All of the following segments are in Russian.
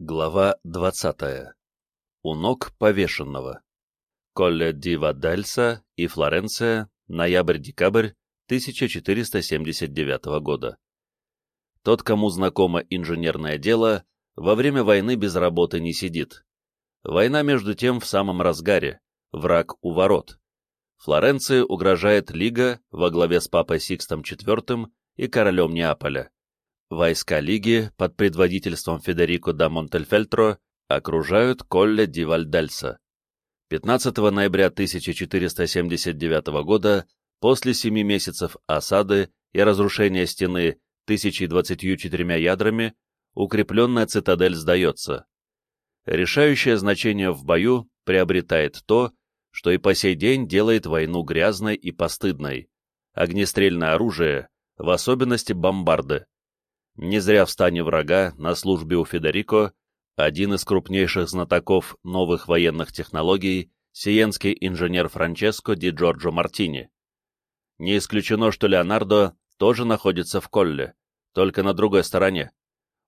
Глава 20. У ног повешенного. Колле ди Вадальса и Флоренция, ноябрь-декабрь 1479 года. Тот, кому знакомо инженерное дело, во время войны без работы не сидит. Война, между тем, в самом разгаре, враг у ворот. Флоренции угрожает Лига во главе с папой Сикстом IV и королем Неаполя. Войска Лиги под предводительством Федерико да Монтельфельтро окружают Колле ди Вальдальса. 15 ноября 1479 года, после семи месяцев осады и разрушения стены 1024 ядрами, укрепленная цитадель сдается. Решающее значение в бою приобретает то, что и по сей день делает войну грязной и постыдной. Огнестрельное оружие, в особенности бомбарды. Не зря в стане врага на службе у Федерико один из крупнейших знатоков новых военных технологий, сиенский инженер Франческо ди Джорджо Мартини. Не исключено, что Леонардо тоже находится в Колле, только на другой стороне.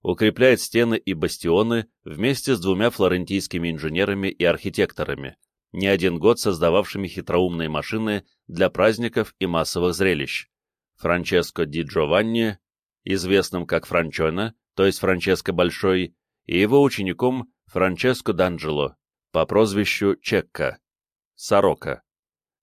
Укрепляет стены и бастионы вместе с двумя флорентийскими инженерами и архитекторами, не один год создававшими хитроумные машины для праздников и массовых зрелищ. Франческо ди Джованни известным как Франчона, то есть Франческо Большой, и его учеником Франческо Данджело по прозвищу Чекка, Сорока.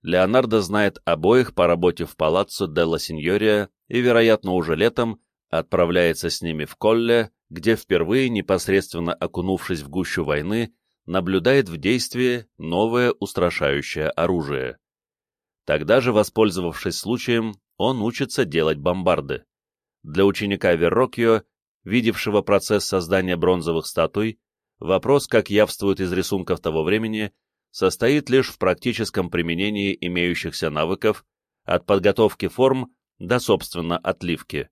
Леонардо знает обоих по работе в Палаццо делла Синьория и, вероятно, уже летом отправляется с ними в Колле, где впервые, непосредственно окунувшись в гущу войны, наблюдает в действии новое устрашающее оружие. Тогда же, воспользовавшись случаем, он учится делать бомбарды. Для ученика Веррокио, видевшего процесс создания бронзовых статуй, вопрос, как явствует из рисунков того времени, состоит лишь в практическом применении имеющихся навыков, от подготовки форм до, собственно, отливки.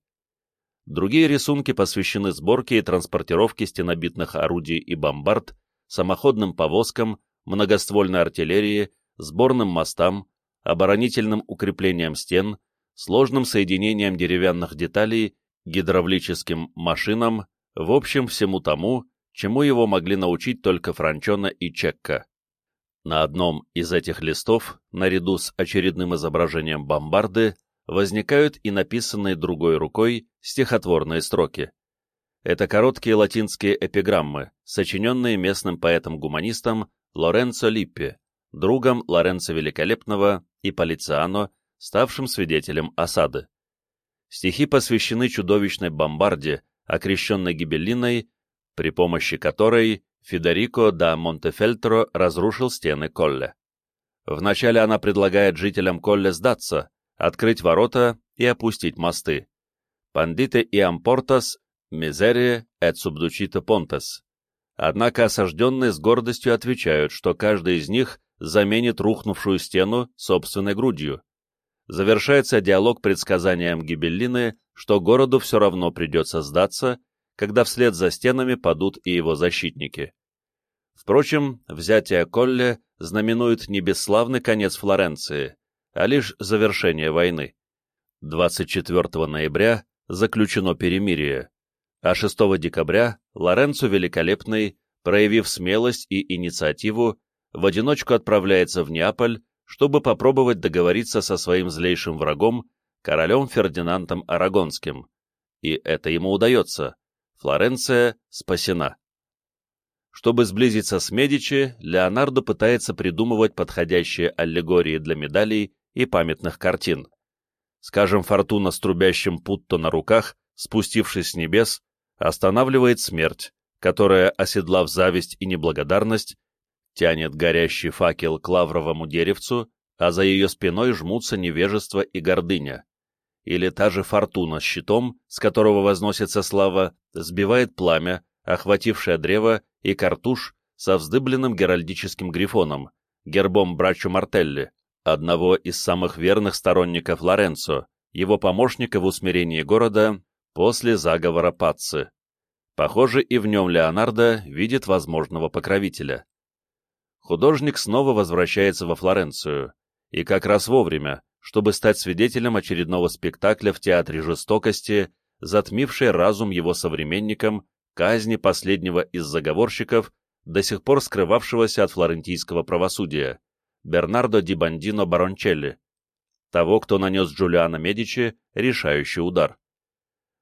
Другие рисунки посвящены сборке и транспортировке стенобитных орудий и бомбард, самоходным повозкам, многоствольной артиллерии, сборным мостам, оборонительным укреплениям стен, сложным соединением деревянных деталей, гидравлическим машинам, в общем, всему тому, чему его могли научить только Франчона и Чекка. На одном из этих листов, наряду с очередным изображением бомбарды, возникают и написанные другой рукой стихотворные строки. Это короткие латинские эпиграммы, сочиненные местным поэтом-гуманистом Лоренцо Липпи, другом Лоренцо Великолепного и Полициано ставшим свидетелем осады. Стихи посвящены чудовищной бомбарде, окрещенной гибеллиной, при помощи которой Федерико да Монтефельтро разрушил стены Колле. Вначале она предлагает жителям Колле сдаться, открыть ворота и опустить мосты. «Пандите и ампортас, мизерие et subducito pontes». Однако осажденные с гордостью отвечают, что каждый из них заменит рухнувшую стену собственной грудью. Завершается диалог предсказанием Гибеллины, что городу все равно придется сдаться, когда вслед за стенами падут и его защитники. Впрочем, взятие Колле знаменует не бесславный конец Флоренции, а лишь завершение войны. 24 ноября заключено перемирие, а 6 декабря Лоренцо Великолепный, проявив смелость и инициативу, в одиночку отправляется в Неаполь чтобы попробовать договориться со своим злейшим врагом, королем Фердинандом Арагонским. И это ему удается. Флоренция спасена. Чтобы сблизиться с Медичи, Леонардо пытается придумывать подходящие аллегории для медалей и памятных картин. Скажем, фортуна с трубящим путто на руках, спустившись с небес, останавливает смерть, которая, оседлав зависть и неблагодарность, тянет горящий факел к лавровому деревцу, а за ее спиной жмутся невежество и гордыня. Или та же фортуна с щитом, с которого возносится слава, сбивает пламя, охватившее древо, и картуш со вздыбленным геральдическим грифоном, гербом Брачо Мартелли, одного из самых верных сторонников Лоренцо, его помощника в усмирении города после заговора Пацци. Похоже, и в нем Леонардо видит возможного покровителя художник снова возвращается во Флоренцию, и как раз вовремя, чтобы стать свидетелем очередного спектакля в театре жестокости, затмившей разум его современникам, казни последнего из заговорщиков, до сих пор скрывавшегося от флорентийского правосудия, Бернардо ди Бандино Барончелли, того, кто нанес Джулиано Медичи решающий удар.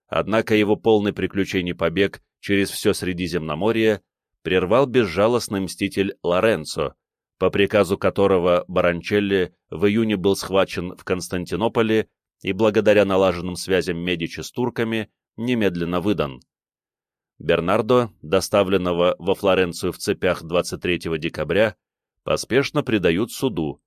Однако его полный приключений побег через все Средиземноморье прервал безжалостный мститель Лоренцо, по приказу которого Баранчелли в июне был схвачен в Константинополе и благодаря налаженным связям Медичи с турками немедленно выдан. Бернардо, доставленного во Флоренцию в цепях 23 декабря, поспешно предают суду,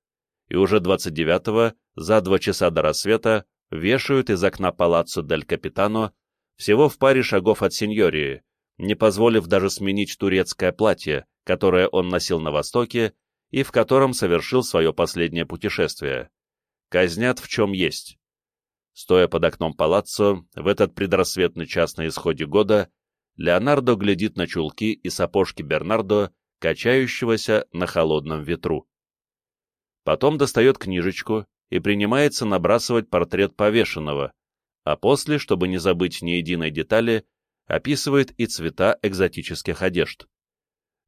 и уже 29-го, за два часа до рассвета, вешают из окна палаццо дель Капитано всего в паре шагов от сеньории, не позволив даже сменить турецкое платье, которое он носил на Востоке и в котором совершил свое последнее путешествие. Казнят в чем есть. Стоя под окном палаццо, в этот предрассветный час на исходе года, Леонардо глядит на чулки и сапожки Бернардо, качающегося на холодном ветру. Потом достает книжечку и принимается набрасывать портрет повешенного, а после, чтобы не забыть ни единой детали, описывает и цвета экзотических одежд.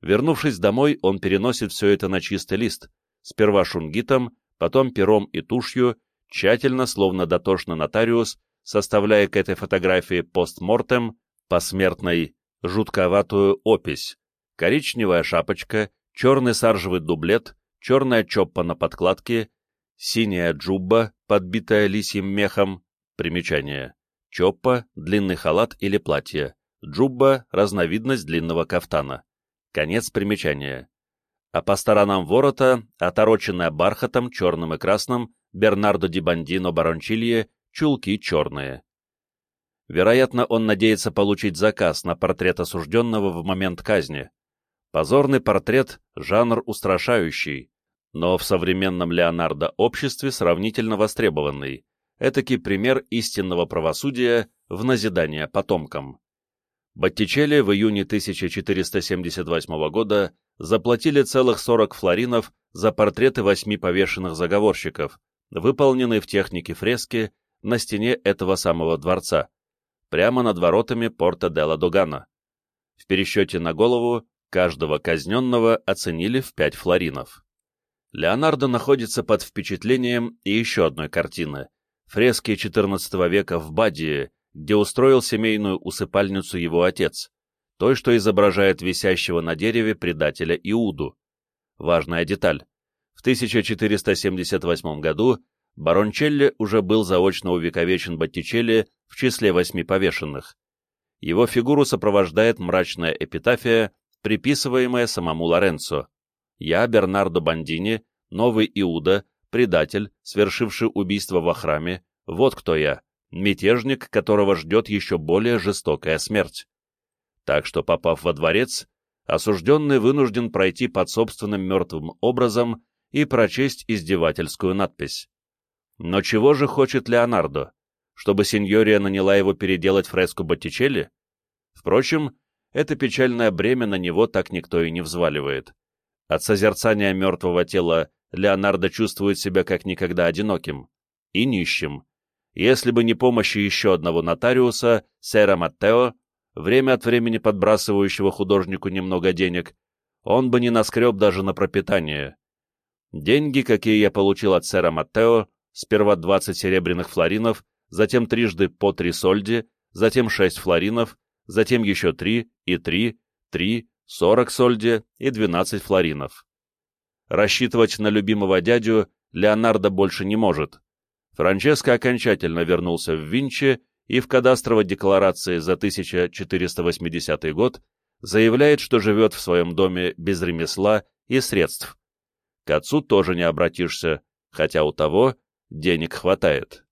Вернувшись домой, он переносит все это на чистый лист, сперва шунгитом, потом пером и тушью, тщательно, словно дотошный нотариус, составляя к этой фотографии постмортем, посмертной, жутковатую опись. Коричневая шапочка, черный саржевый дублет, черная чоппа на подкладке, синяя джубба, подбитая лисьим мехом, примечание. Чоппа — длинный халат или платье, джубба — разновидность длинного кафтана. Конец примечания. А по сторонам ворота, отороченная бархатом, черным и красным, Бернардо ди Бандино Барончилье, чулки черные. Вероятно, он надеется получить заказ на портрет осужденного в момент казни. Позорный портрет — жанр устрашающий, но в современном Леонардо обществе сравнительно востребованный, этакий пример истинного правосудия в назидание потомкам. Боттичелли в июне 1478 года заплатили целых 40 флоринов за портреты восьми повешенных заговорщиков, выполненные в технике фрески на стене этого самого дворца прямо над воротами порта Делла Догана. В пересчете на голову каждого казненного оценили в пять флоринов. Леонардо находится под впечатлением и еще одной картины — фрески XIV века в Бадии, где устроил семейную усыпальницу его отец, той, что изображает висящего на дереве предателя Иуду. Важная деталь. В 1478 году Барончелли уже был заочно увековечен Боттичелли в числе восьми повешенных. Его фигуру сопровождает мрачная эпитафия, приписываемая самому Лоренцо. «Я, Бернардо Бандини, новый Иуда, предатель, свершивший убийство во храме, вот кто я, мятежник, которого ждет еще более жестокая смерть». Так что, попав во дворец, осужденный вынужден пройти под собственным мертвым образом и прочесть издевательскую надпись. Но чего же хочет Леонардо? Чтобы сеньория наняла его переделать фреску Боттичелли? Впрочем, это печальное бремя на него так никто и не взваливает. От созерцания мертвого тела Леонардо чувствует себя как никогда одиноким и нищим. Если бы не помощь еще одного нотариуса, сэра Маттео, время от времени подбрасывающего художнику немного денег, он бы не наскреб даже на пропитание. Деньги, какие я получил от сэра Маттео, сперва 20 серебряных флоринов, затем трижды по три сольди, затем 6 флоринов, затем еще 3 и 3, 3, 40 сольди и 12 флоринов. Рассчитывать на любимого дядю Леонардо больше не может. Франческо окончательно вернулся в Винчи и в кадастровой декларации за 1480 год заявляет, что живет в своем доме без ремесла и средств. К отцу тоже не обратишься, хотя у того денег хватает.